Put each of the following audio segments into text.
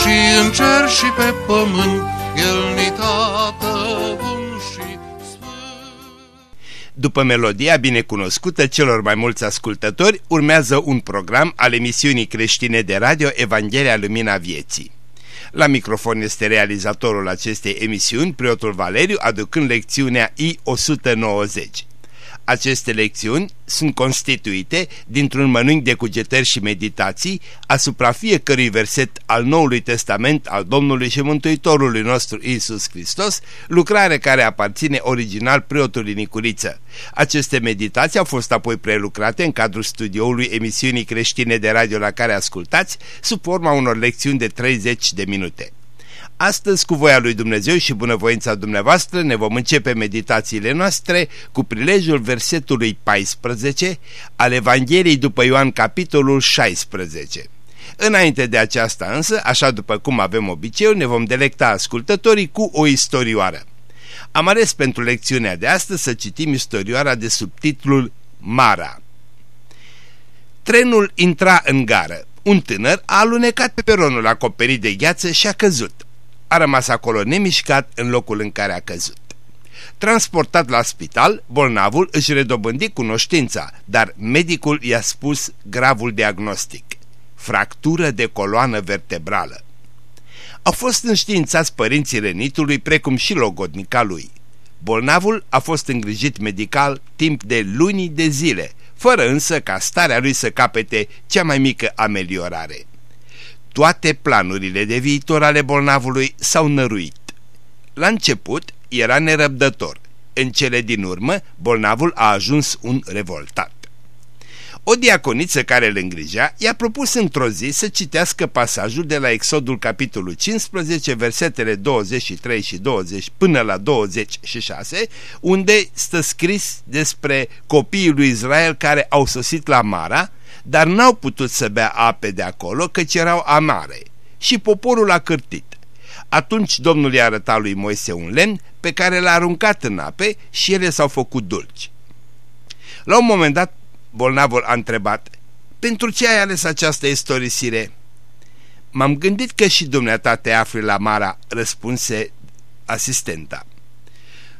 și în cer și pe pământ, El ni tată bun și sfânt. După melodia binecunoscută celor mai mulți ascultători, urmează un program al emisiunii creștine de radio Evanghelia Lumina Vieții. La microfon este realizatorul acestei emisiuni, preotul Valeriu, aducând lecțiunea I-190. Aceste lecțiuni sunt constituite dintr-un mănânc de cugetări și meditații asupra fiecărui verset al Noului Testament al Domnului și Mântuitorului nostru Isus Hristos, lucrare care aparține original preotului Nicuriță. Aceste meditații au fost apoi prelucrate în cadrul studioului emisiunii creștine de radio la care ascultați, sub forma unor lecțiuni de 30 de minute. Astăzi, cu voia lui Dumnezeu și bunăvoința dumneavoastră, ne vom începe meditațiile noastre cu prilejul versetului 14 al Evangheliei după Ioan, capitolul 16. Înainte de aceasta însă, așa după cum avem obiceiul, ne vom delecta ascultătorii cu o istorioară. Am ales pentru lecțiunea de astăzi să citim istorioara de subtitlul Mara. Trenul intra în gară. Un tânăr a alunecat pe peronul acoperit de gheață și a căzut a rămas acolo nemișcat în locul în care a căzut. Transportat la spital, bolnavul își redobândi cunoștința, dar medicul i-a spus gravul diagnostic, fractură de coloană vertebrală. Au fost înștiințați părinții renitului precum și logodnica lui. Bolnavul a fost îngrijit medical timp de luni de zile, fără însă ca starea lui să capete cea mai mică ameliorare toate planurile de viitor ale bolnavului s-au năruit. La început era nerăbdător, în cele din urmă bolnavul a ajuns un revoltat. O diaconiță care îl îngrija i-a propus într-o zi să citească pasajul de la Exodul capitolul 15, versetele 23 și 20 până la 26, unde stă scris despre copiii lui Israel care au sosit la Mara, dar n-au putut să bea ape de acolo căci erau amare și poporul a cârtit. Atunci Domnul i-a arătat lui Moise un lemn pe care l-a aruncat în ape și ele s-au făcut dulci. La un moment dat, bolnavul a întrebat, pentru ce ai ales această istorisire? M-am gândit că și dumneata te afli la Mara, răspunse asistenta.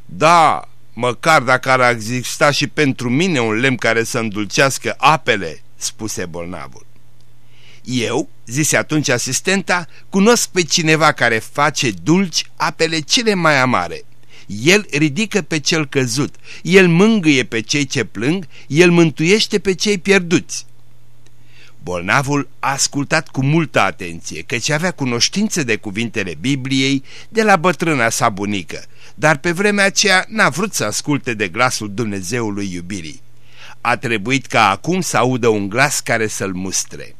Da, măcar dacă ar exista și pentru mine un lemn care să îndulcească apele, spuse bolnavul. Eu, zise atunci asistenta, cunosc pe cineva care face dulci apele cele mai amare. El ridică pe cel căzut, el mângâie pe cei ce plâng, el mântuiește pe cei pierduți. Bolnavul a ascultat cu multă atenție, căci avea cunoștință de cuvintele Bibliei de la bătrâna sa bunică, dar pe vremea aceea n-a vrut să asculte de glasul Dumnezeului iubirii a trebuit ca acum să audă un glas care să-l mustre.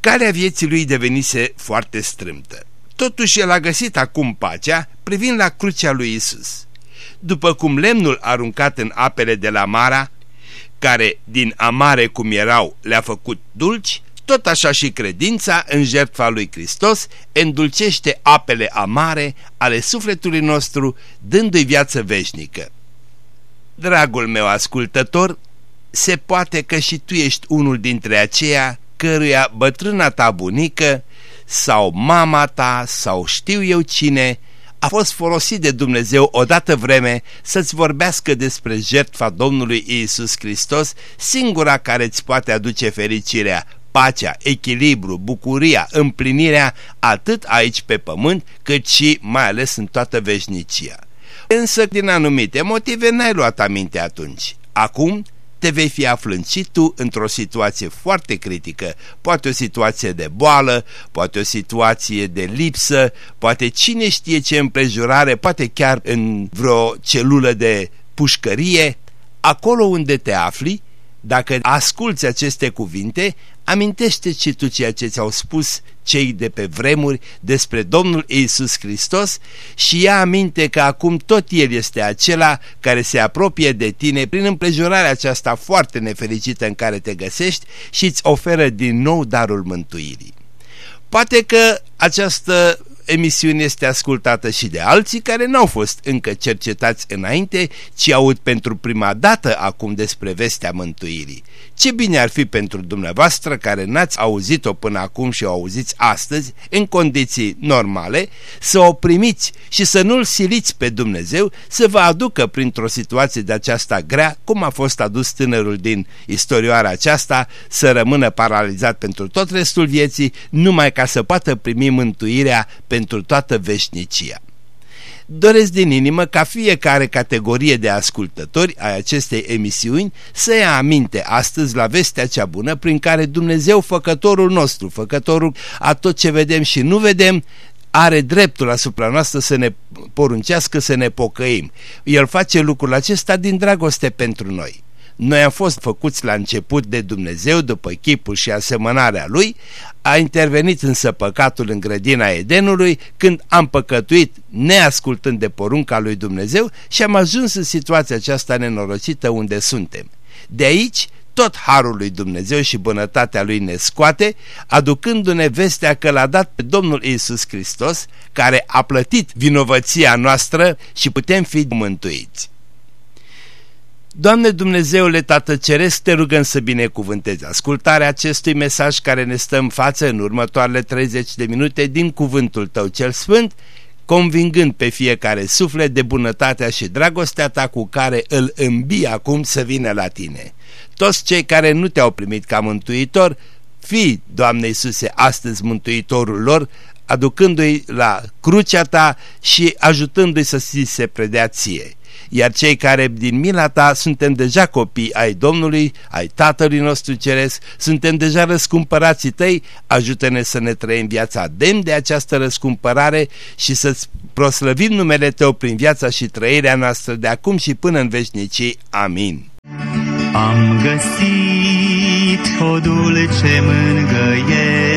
Calea vieții lui devenise foarte strâmtă. Totuși el a găsit acum pacea privind la crucea lui Isus. După cum lemnul aruncat în apele de la Mara, care din amare cum erau le-a făcut dulci, tot așa și credința în jertfa lui Hristos îndulcește apele amare ale sufletului nostru, dându-i viață veșnică. Dragul meu ascultător, se poate că și tu ești unul dintre aceia căruia bătrâna ta bunică sau mama ta sau știu eu cine a fost folosit de Dumnezeu odată vreme să-ți vorbească despre jertfa Domnului Isus Hristos, singura care îți poate aduce fericirea, pacea, echilibru, bucuria, împlinirea, atât aici pe pământ, cât și mai ales în toată veșnicia. Însă, din anumite motive, n-ai luat aminte atunci. Acum te vei fi aflând și tu într-o situație foarte critică, poate o situație de boală, poate o situație de lipsă, poate cine știe ce împrejurare, poate chiar în vreo celulă de pușcărie, acolo unde te afli, Dacă asculți aceste cuvinte, amintește și tu ceea ce ți-au spus cei de pe vremuri despre Domnul Iisus Hristos și ia aminte că acum tot El este acela care se apropie de tine prin împrejurarea aceasta foarte nefericită în care te găsești și îți oferă din nou darul mântuirii. Poate că această emisiune este ascultată și de alții care n-au fost încă cercetați înainte, ci aud pentru prima dată acum despre vestea mântuirii. Ce bine ar fi pentru dumneavoastră care n-ați auzit-o până acum și o auziți astăzi, în condiții normale, să o primiți și să nu-L siliți pe Dumnezeu să vă aducă printr-o situație de aceasta grea, cum a fost adus tânărul din istorioara aceasta, să rămână paralizat pentru tot restul vieții, numai ca să poată primi mântuirea pentru toată veșnicia. Doresc din inimă ca fiecare categorie de ascultători ai acestei emisiuni să ia aminte astăzi la vestea cea bună prin care Dumnezeu, făcătorul nostru, făcătorul a tot ce vedem și nu vedem, are dreptul asupra noastră să ne poruncească să ne pocăim. El face lucrul acesta din dragoste pentru noi. Noi am fost făcuți la început de Dumnezeu după chipul și asemănarea Lui, a intervenit însă păcatul în grădina Edenului când am păcătuit neascultând de porunca lui Dumnezeu și am ajuns în situația aceasta nenorocită unde suntem. De aici tot harul lui Dumnezeu și bunătatea lui ne scoate, aducându-ne vestea că l-a dat pe Domnul Isus Hristos, care a plătit vinovăția noastră și putem fi mântuiți. Doamne Dumnezeule Tată Ceresc, te rugăm să binecuvântezi ascultarea acestui mesaj care ne stă în față în următoarele 30 de minute din cuvântul Tău cel Sfânt, convingând pe fiecare suflet de bunătatea și dragostea Ta cu care îl îmbii acum să vină la Tine. Toți cei care nu Te-au primit ca mântuitor, fii, Doamne Iisuse, astăzi mântuitorul lor, aducându-i la crucea Ta și ajutându-i să se predea Ție iar cei care din mila ta suntem deja copii ai Domnului, ai Tatălui nostru Ceresc, suntem deja răscumpărații tăi, ajută-ne să ne trăim viața demn de această răscumpărare și să-ți proslăvim numele tău prin viața și trăirea noastră de acum și până în veșnicii. Amin. Am găsit o dulce mângăiere,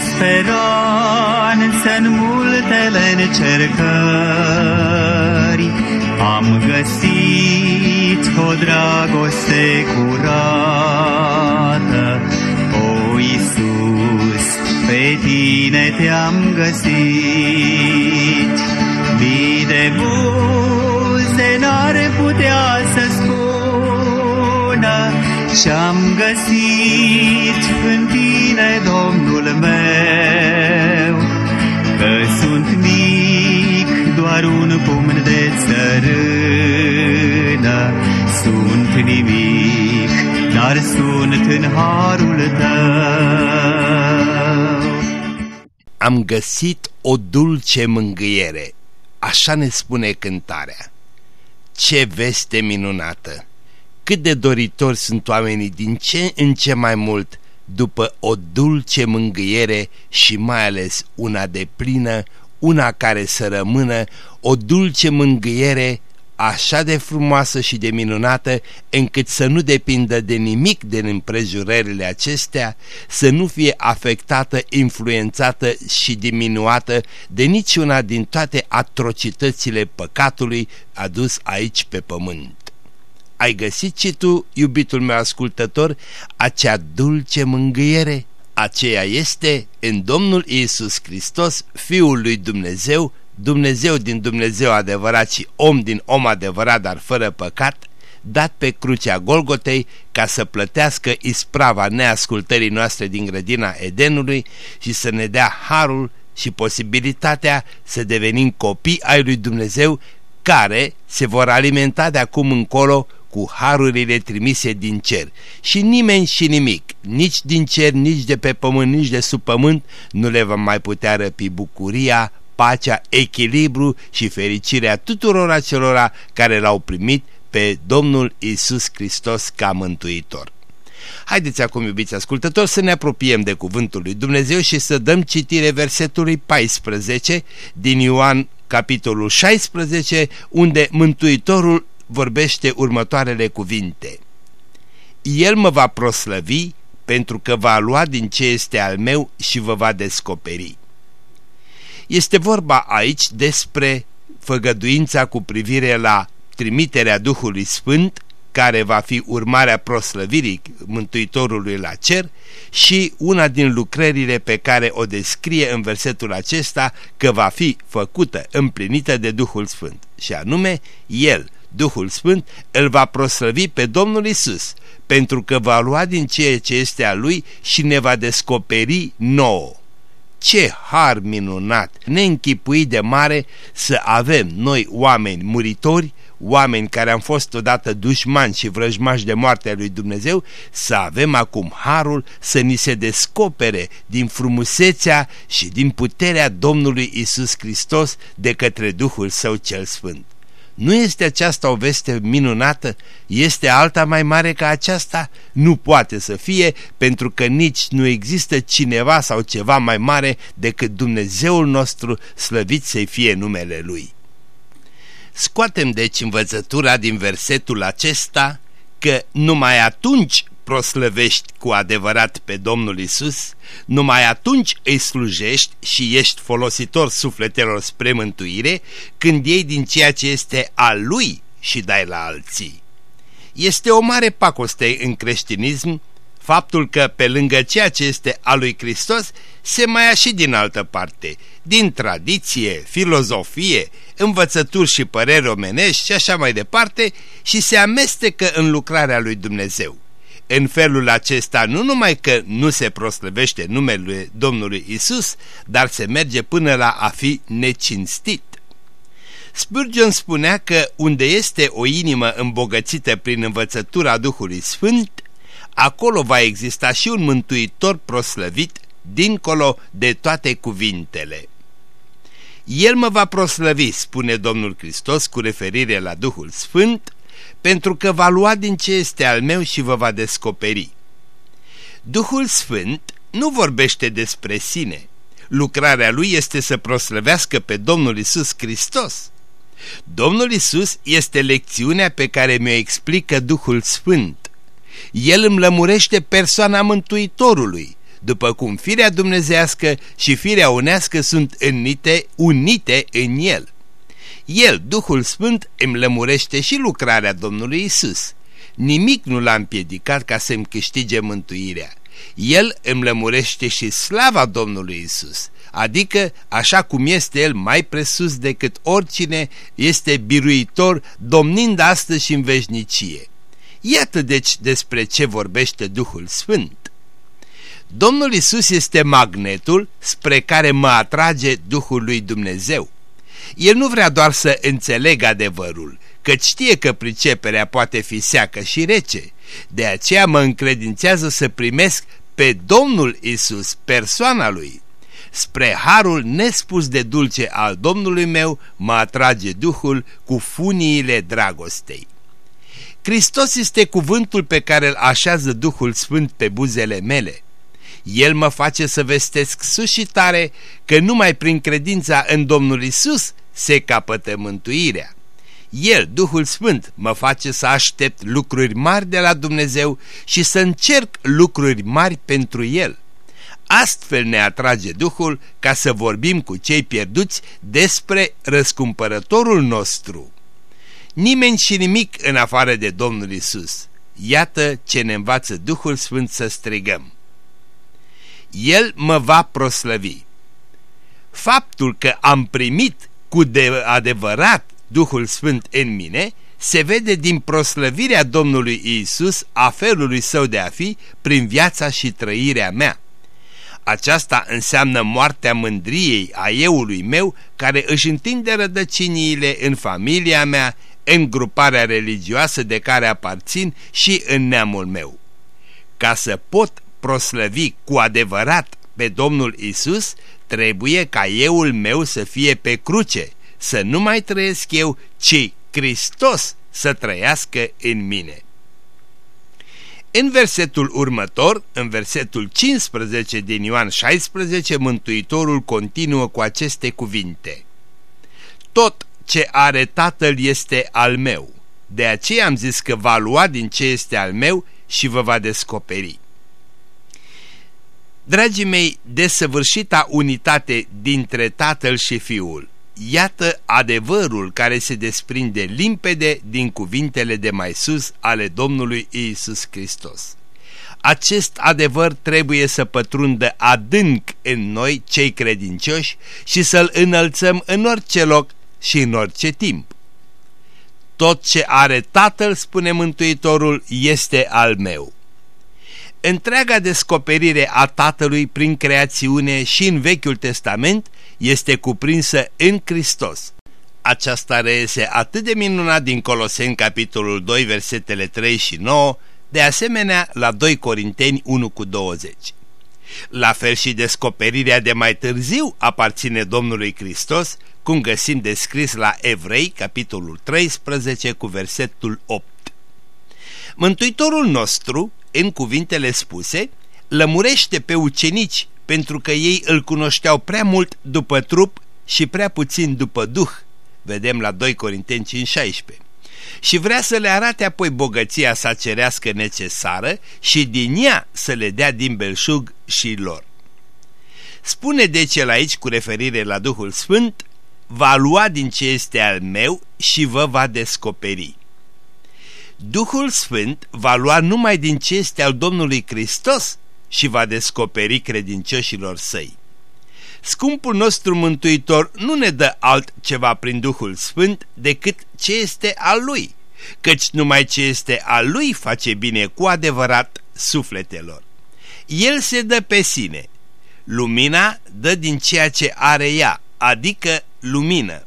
o speranță în multele încercări. Am găsit o dragoste curată, o Iisus, pe tine te-am găsit. Mii de buze n-ar putea să spună și-am găsit în tine, Domnul meu, doar un pumn de țărână, sunt nimic, dar sunt în harul tău. Am găsit o dulce mângâiere, așa ne spune cântarea. Ce veste minunată! cât de doritori sunt oamenii din ce în ce mai mult după o dulce mângâiere și mai ales una de plină, una care să rămână, o dulce mângâiere așa de frumoasă și de minunată încât să nu depindă de nimic din împrejurările acestea, să nu fie afectată, influențată și diminuată de niciuna din toate atrocitățile păcatului adus aici pe pământ. Ai găsit și tu, iubitul meu ascultător, acea dulce mângâiere? Aceea este în Domnul Iisus Hristos, Fiul lui Dumnezeu, Dumnezeu din Dumnezeu adevărat și om din om adevărat, dar fără păcat, dat pe crucea Golgotei ca să plătească isprava neascultării noastre din grădina Edenului și să ne dea harul și posibilitatea să devenim copii ai lui Dumnezeu care se vor alimenta de acum încolo cu harurile trimise din cer și nimeni și nimic, nici din cer, nici de pe pământ, nici de sub pământ, nu le va mai putea răpi bucuria, pacea, echilibru și fericirea tuturor acelora care l-au primit pe Domnul Isus Hristos ca mântuitor. Haideți acum, iubiți ascultători, să ne apropiem de cuvântul lui Dumnezeu și să dăm citire versetului 14 din Ioan capitolul 16, unde Mântuitorul vorbește următoarele cuvinte. El mă va proslăvi pentru că va lua din ce este al meu și vă va descoperi. Este vorba aici despre făgăduința cu privire la trimiterea Duhului Sfânt care va fi urmarea proslăvirii Mântuitorului la cer și una din lucrările pe care o descrie în versetul acesta că va fi făcută, împlinită de Duhul Sfânt și anume El, Duhul Sfânt, îl va proslăvi pe Domnul Isus pentru că va lua din ceea ce este a Lui și ne va descoperi nouă. Ce har minunat, neînchipuit de mare să avem noi oameni muritori oameni care am fost odată dușmani și vrăjmași de moartea lui Dumnezeu, să avem acum harul să ni se descopere din frumusețea și din puterea Domnului Isus Hristos de către Duhul Său cel Sfânt. Nu este aceasta o veste minunată? Este alta mai mare ca aceasta? Nu poate să fie, pentru că nici nu există cineva sau ceva mai mare decât Dumnezeul nostru, slăvit să-i fie numele Lui. Scoatem deci învățătura din versetul acesta că numai atunci proslăvești cu adevărat pe Domnul Isus, numai atunci îi slujești și ești folositor sufletelor spre mântuire când iei din ceea ce este al Lui și dai la alții. Este o mare pacoste în creștinism faptul că pe lângă ceea ce este al lui Hristos se mai ia și din altă parte, din tradiție, filozofie, învățături și păreri omenești și așa mai departe și se amestecă în lucrarea lui Dumnezeu. În felul acesta nu numai că nu se proslăvește numele Domnului Isus, dar se merge până la a fi necinstit. Spurgeon spunea că unde este o inimă îmbogățită prin învățătura Duhului Sfânt, acolo va exista și un mântuitor proslăvit dincolo de toate cuvintele. El mă va proslăvi, spune Domnul Hristos cu referire la Duhul Sfânt, pentru că va lua din ce este al meu și vă va descoperi. Duhul Sfânt nu vorbește despre sine. Lucrarea lui este să proslăvească pe Domnul Isus Hristos. Domnul Isus este lecțiunea pe care mi-o explică Duhul Sfânt. El îmi lămurește persoana Mântuitorului, după cum firea dumnezească și firea unească sunt înnite, unite în el. El, Duhul Sfânt, îmi lămurește și lucrarea Domnului Isus. Nimic nu l-a împiedicat ca să-mi câștige mântuirea. El îmi lămurește și slava Domnului Isus, adică așa cum este El mai presus decât oricine este biruitor, domnind astăzi și în veșnicie. Iată deci despre ce vorbește Duhul Sfânt. Domnul Isus este magnetul spre care mă atrage Duhul lui Dumnezeu. El nu vrea doar să înțeleg adevărul, căci știe că priceperea poate fi seacă și rece. De aceea mă încredințează să primesc pe Domnul Isus, persoana lui. Spre harul nespus de dulce al Domnului meu mă atrage Duhul cu funiile dragostei. Hristos este cuvântul pe care îl așează Duhul Sfânt pe buzele mele. El mă face să vestesc sus și tare că numai prin credința în Domnul Isus se capătă mântuirea. El, Duhul Sfânt, mă face să aștept lucruri mari de la Dumnezeu și să încerc lucruri mari pentru El. Astfel ne atrage Duhul ca să vorbim cu cei pierduți despre răscumpărătorul nostru. Nimeni și nimic în afară de Domnul Isus. Iată ce ne învață Duhul Sfânt să strigăm. El mă va proslăvi. Faptul că am primit cu de adevărat Duhul Sfânt în mine se vede din proslăvirea Domnului Isus a felului său de a fi prin viața și trăirea mea. Aceasta înseamnă moartea mândriei a euului meu care își întinde rădăciniile în familia mea, în gruparea religioasă de care aparțin și în neamul meu. Ca să pot proslăvi cu adevărat pe Domnul Isus, trebuie ca euul meu să fie pe cruce, să nu mai trăiesc eu, ci Hristos să trăiască în mine. În versetul următor, în versetul 15 din Ioan 16, Mântuitorul continuă cu aceste cuvinte. Tot ce are Tatăl este al meu. De aceea am zis că va lua din ce este al meu și vă va descoperi. Dragii mei, desăvârșita unitate dintre Tatăl și Fiul, iată adevărul care se desprinde limpede din cuvintele de mai sus ale Domnului Iisus Hristos. Acest adevăr trebuie să pătrundă adânc în noi, cei credincioși, și să-l înălțăm în orice loc și în orice timp. Tot ce are Tatăl, spune Mântuitorul, este al meu. Întreaga descoperire a Tatălui prin creațiune și în Vechiul Testament este cuprinsă în Hristos. Aceasta reiese atât de minunat din Coloseni capitolul 2 versetele 3 și 9, de asemenea la 2 Corinteni 1 cu 20. La fel și descoperirea de mai târziu aparține Domnului Hristos, cum găsim descris la Evrei, capitolul 13, cu versetul 8. Mântuitorul nostru, în cuvintele spuse, lămurește pe ucenici pentru că ei îl cunoșteau prea mult după trup și prea puțin după duh. Vedem la 2 Corinteni 5:16. Și vrea să le arate apoi bogăția sa cerească necesară și din ea să le dea din belșug și lor. Spune deci el aici cu referire la Duhul Sfânt, va lua din ce este al meu și vă va descoperi. Duhul Sfânt va lua numai din ce este al Domnului Hristos și va descoperi credincioșilor săi. Scumpul nostru Mântuitor nu ne dă altceva prin Duhul Sfânt decât ce este al Lui, căci numai ce este al Lui face bine cu adevărat sufletelor. El se dă pe sine. Lumina dă din ceea ce are ea, adică lumină.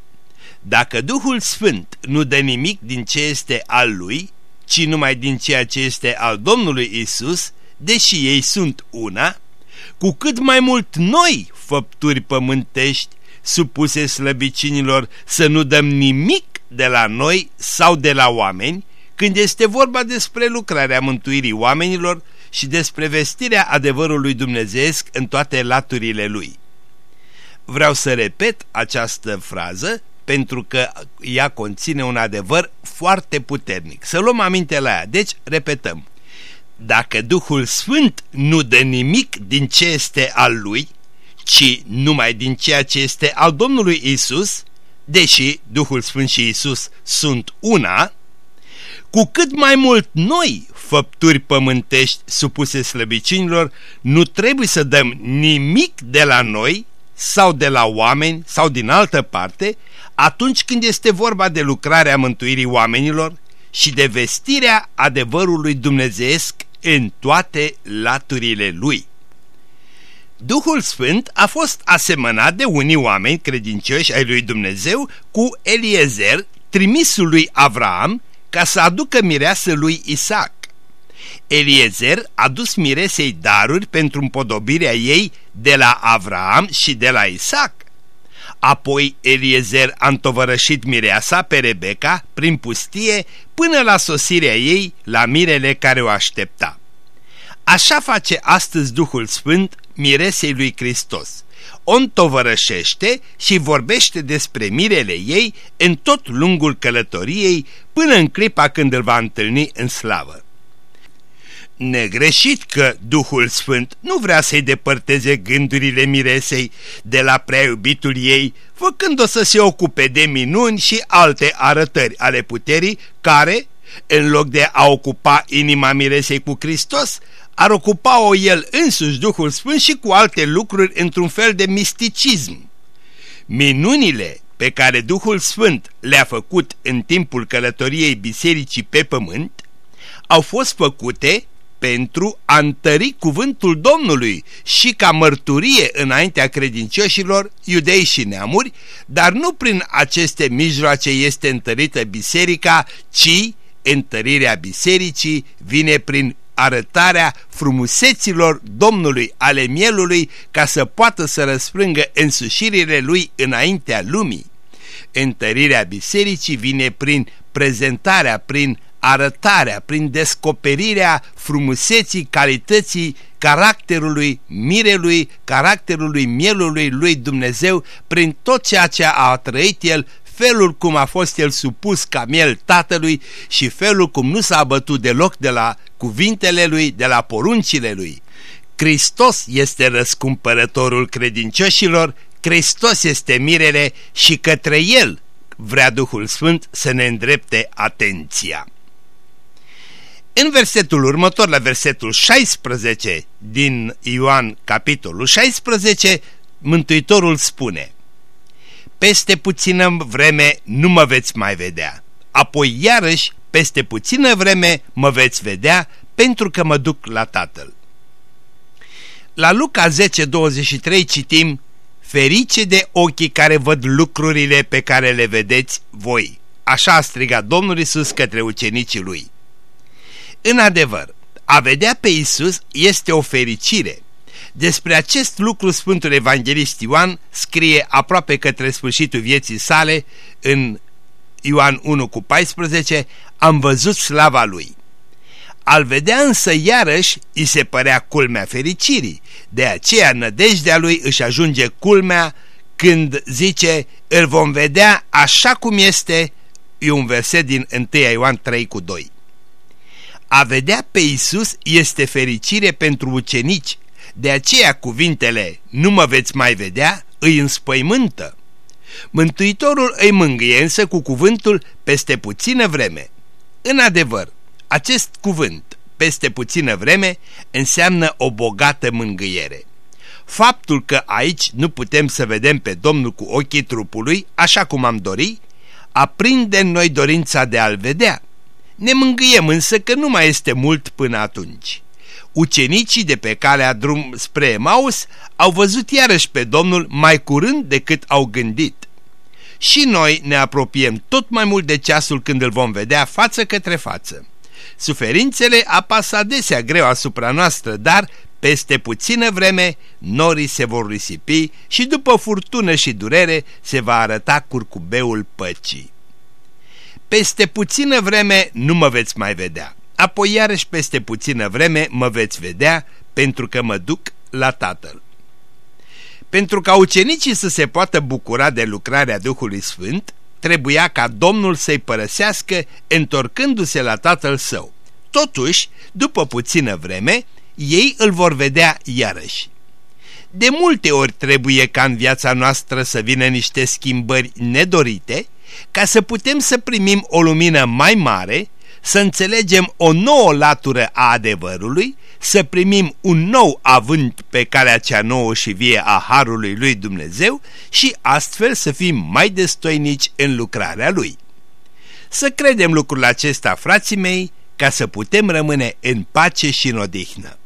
Dacă Duhul Sfânt nu dă nimic din ce este al Lui, ci numai din ceea ce este al Domnului Isus, deși ei sunt una, cu cât mai mult noi, făpturi pământești, supuse slăbicinilor, să nu dăm nimic de la noi sau de la oameni, când este vorba despre lucrarea mântuirii oamenilor și despre vestirea adevărului dumnezeesc în toate laturile lui. Vreau să repet această frază pentru că ea conține un adevăr foarte puternic. Să luăm aminte la ea. Deci, repetăm. Dacă Duhul Sfânt nu dă nimic din ce este al Lui, ci numai din ceea ce este al Domnului Isus, deși Duhul Sfânt și Isus sunt una, cu cât mai mult noi, făpturi pământești supuse slăbicinilor, nu trebuie să dăm nimic de la noi sau de la oameni sau din altă parte, atunci când este vorba de lucrarea mântuirii oamenilor și de vestirea adevărului dumnezeesc în toate laturile lui. Duhul Sfânt a fost asemănat de unii oameni credincioși ai lui Dumnezeu cu Eliezer, trimisul lui Avraam, ca să aducă mireasă lui Isaac. Eliezer a dus miresei daruri pentru împodobirea ei de la Avraam și de la Isaac. Apoi Eliezer a întovărășit mireasa pe Rebecca prin pustie până la sosirea ei la mirele care o aștepta. Așa face astăzi Duhul Sfânt miresei lui Hristos. O întovărășește și vorbește despre mirele ei în tot lungul călătoriei până în clipa când îl va întâlni în slavă. Negreșit că Duhul Sfânt nu vrea să-i depărteze gândurile miresei de la prea iubitul ei, făcând-o să se ocupe de minuni și alte arătări ale puterii care, în loc de a ocupa inima miresei cu Hristos, ar ocupa-o el însuși Duhul Sfânt și cu alte lucruri într-un fel de misticism. Minunile pe care Duhul Sfânt le-a făcut în timpul călătoriei bisericii pe pământ au fost făcute pentru a întări cuvântul Domnului și ca mărturie înaintea credincioșilor, iudei și neamuri, dar nu prin aceste mijloace este întărită biserica, ci întărirea bisericii vine prin arătarea frumuseților Domnului ale mielului ca să poată să răsfrângă însușirile lui înaintea lumii. Întărirea bisericii vine prin prezentarea, prin arătarea, prin descoperirea frumuseții, calității, caracterului mirelui, caracterului mielului lui Dumnezeu, prin tot ceea ce a trăit el felul cum a fost el supus ca miel tatălui și felul cum nu s-a abătut deloc de la cuvintele lui, de la poruncile lui. Hristos este răscumpărătorul credincioșilor, Hristos este mirele și către El vrea Duhul Sfânt să ne îndrepte atenția. În versetul următor, la versetul 16 din Ioan, capitolul 16, Mântuitorul spune Peste puțină vreme nu mă veți mai vedea, apoi iarăși peste puțină vreme mă veți vedea pentru că mă duc la Tatăl. La Luca 10:23 citim Ferice de ochii care văd lucrurile pe care le vedeți voi. Așa a strigat Domnul Isus către ucenicii lui. În adevăr, a vedea pe Isus este o fericire. Despre acest lucru Sfântul Evanghelist Ioan scrie aproape către sfârșitul vieții sale în Ioan 1 cu 14, am văzut slava lui. Al vedea însă iarăși îi se părea culmea fericirii, de aceea nădejdea lui își ajunge culmea când zice îl vom vedea așa cum este, e un verset din 1 Ioan 3 cu 2. A vedea pe Isus este fericire pentru ucenici, de aceea cuvintele nu mă veți mai vedea îi înspăimântă. Mântuitorul îi mângâie însă cu cuvântul peste puțină vreme. În adevăr, acest cuvânt, peste puțină vreme, înseamnă o bogată mângâiere. Faptul că aici nu putem să vedem pe Domnul cu ochii trupului, așa cum am dori, aprinde în noi dorința de a-L vedea. Ne mângâiem însă că nu mai este mult până atunci. Ucenicii de pe calea drum spre Maus au văzut iarăși pe Domnul mai curând decât au gândit. Și noi ne apropiem tot mai mult de ceasul când îl vom vedea față către față. Suferințele apasă adesea greu asupra noastră, dar peste puțină vreme norii se vor risipi și după furtună și durere se va arăta curcubeul păcii. Peste puțină vreme nu mă veți mai vedea, apoi iarăși peste puțină vreme mă veți vedea pentru că mă duc la Tatăl. Pentru ca ucenicii să se poată bucura de lucrarea Duhului Sfânt, trebuia ca Domnul să-i părăsească întorcându-se la tatăl său. Totuși, după puțină vreme, ei îl vor vedea iarăși. De multe ori trebuie ca în viața noastră să vină niște schimbări nedorite, ca să putem să primim o lumină mai mare să înțelegem o nouă latură a adevărului, să primim un nou avânt pe calea cea nouă și vie a Harului lui Dumnezeu și astfel să fim mai destoinici în lucrarea Lui. Să credem lucrul acesta, frații mei, ca să putem rămâne în pace și în odihnă.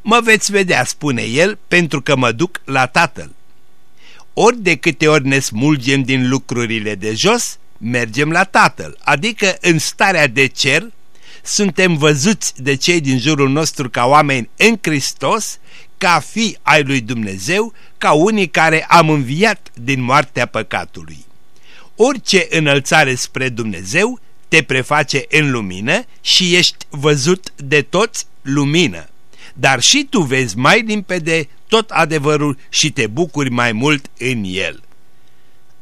Mă veți vedea, spune el, pentru că mă duc la Tatăl. Ori de câte ori ne smulgem din lucrurile de jos, mergem la Tatăl, adică în starea de cer, suntem văzuți de cei din jurul nostru ca oameni în Hristos, ca fi ai lui Dumnezeu, ca unii care am înviat din moartea păcatului. Orice înălțare spre Dumnezeu te preface în lumină și ești văzut de toți lumină. Dar și tu vezi mai limpede tot adevărul și te bucuri mai mult în el.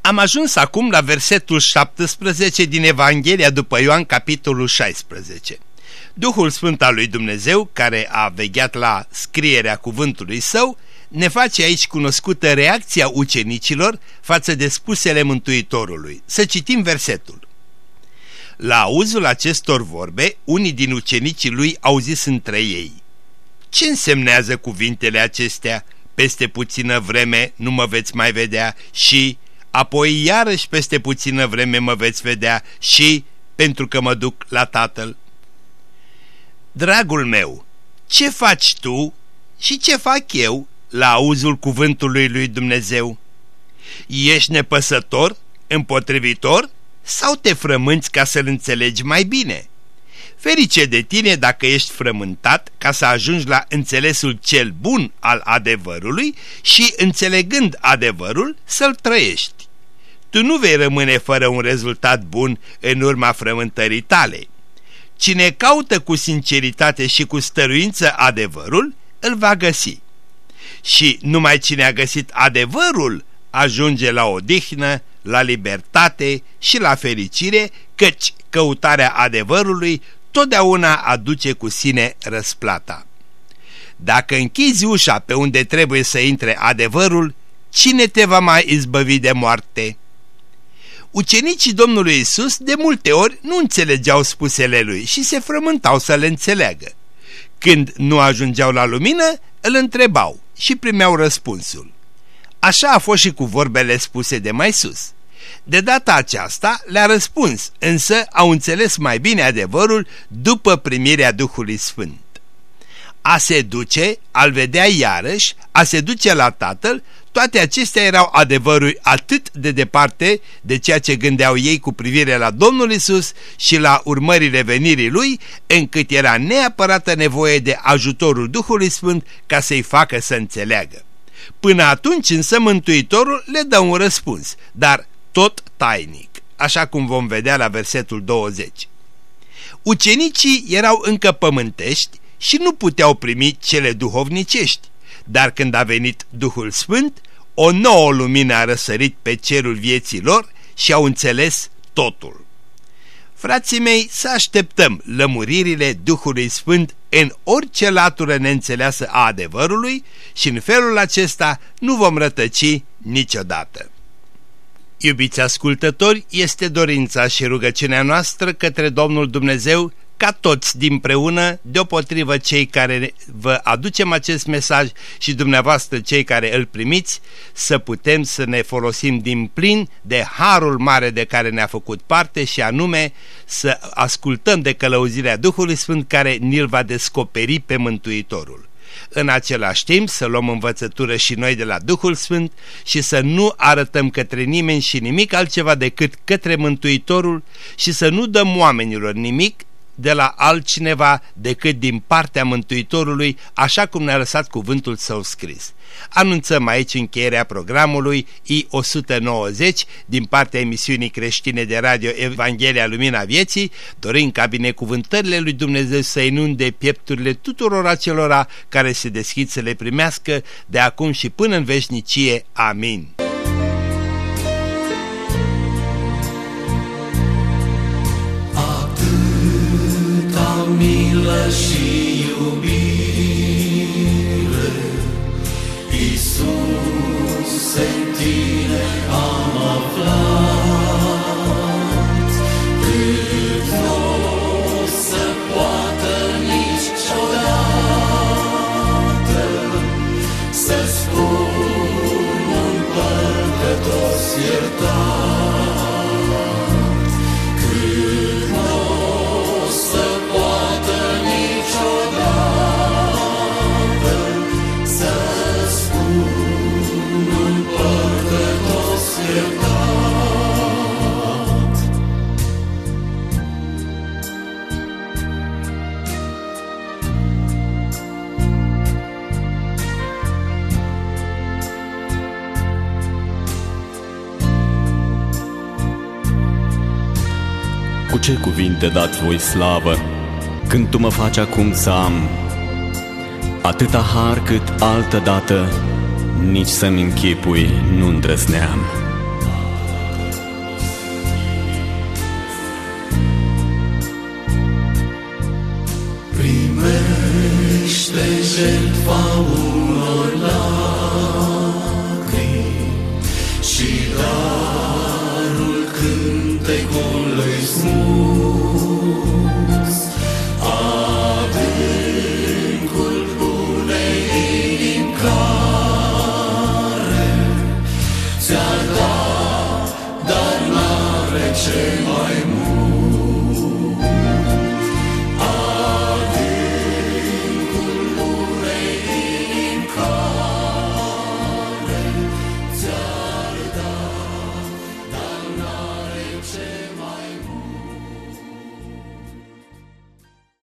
Am ajuns acum la versetul 17 din Evanghelia după Ioan, capitolul 16. Duhul Sfânt al lui Dumnezeu, care a vegheat la scrierea cuvântului său, ne face aici cunoscută reacția ucenicilor față de spusele Mântuitorului. Să citim versetul. La auzul acestor vorbe, unii din ucenicii lui au zis între ei, Ce însemnează cuvintele acestea? Peste puțină vreme nu mă veți mai vedea și apoi iarăși peste puțină vreme mă veți vedea și pentru că mă duc la tatăl. Dragul meu, ce faci tu și ce fac eu la auzul cuvântului lui Dumnezeu? Ești nepăsător, împotrivitor sau te frămânți ca să-l înțelegi mai bine? Ferice de tine dacă ești frământat ca să ajungi la înțelesul cel bun al adevărului și, înțelegând adevărul, să-l trăiești. Tu nu vei rămâne fără un rezultat bun în urma frământării tale. Cine caută cu sinceritate și cu stăruință adevărul, îl va găsi. Și numai cine a găsit adevărul ajunge la odihnă, la libertate și la fericire, căci căutarea adevărului totdeauna aduce cu sine răsplata. Dacă închizi ușa pe unde trebuie să intre adevărul, cine te va mai izbăvi de moarte? Ucenicii Domnului Isus de multe ori nu înțelegeau spusele lui și se frământau să le înțeleagă. Când nu ajungeau la lumină, îl întrebau și primeau răspunsul. Așa a fost și cu vorbele spuse de mai sus. De data aceasta le-a răspuns, însă au înțeles mai bine adevărul după primirea Duhului Sfânt. A se duce, al vedea iarăși, a se duce la Tatăl, toate acestea erau adevăruri atât de departe de ceea ce gândeau ei cu privire la Domnul Isus și la urmările venirii Lui, încât era neapărată nevoie de ajutorul Duhului Sfânt ca să-i facă să înțeleagă. Până atunci însă Mântuitorul le dă un răspuns, dar tot tainic, așa cum vom vedea la versetul 20. Ucenicii erau încă pământești și nu puteau primi cele duhovnicești, dar când a venit Duhul Sfânt, o nouă lumină a răsărit pe cerul vieții lor și au înțeles totul. Frații mei, să așteptăm lămuririle Duhului Sfânt în orice latură neînțeleasă a adevărului și în felul acesta nu vom rătăci niciodată. Iubiți ascultători, este dorința și rugăciunea noastră către Domnul Dumnezeu ca toți dinpreună, deopotrivă cei care vă aducem acest mesaj și dumneavoastră cei care îl primiți, să putem să ne folosim din plin de harul mare de care ne-a făcut parte și anume să ascultăm de călăuzirea Duhului Sfânt care ni-l va descoperi pe Mântuitorul în același timp să luăm învățătură și noi de la Duhul Sfânt și să nu arătăm către nimeni și nimic altceva decât către Mântuitorul și să nu dăm oamenilor nimic de la altcineva decât din partea Mântuitorului, așa cum ne-a lăsat cuvântul său scris. Anunțăm aici încheierea programului I-190 din partea emisiunii creștine de radio Evanghelia Lumina Vieții, dorind ca binecuvântările lui Dumnezeu să inunde piepturile tuturor acelora care se deschid să le primească de acum și până în veșnicie. Amin. Și iubire. Iisus, în tine am aflat ce cuvinte dați voi slavă când tu mă faci acum să țam atâta har cât altă dată nici să-mi închipui nu îndrăzneam. Primește jertfa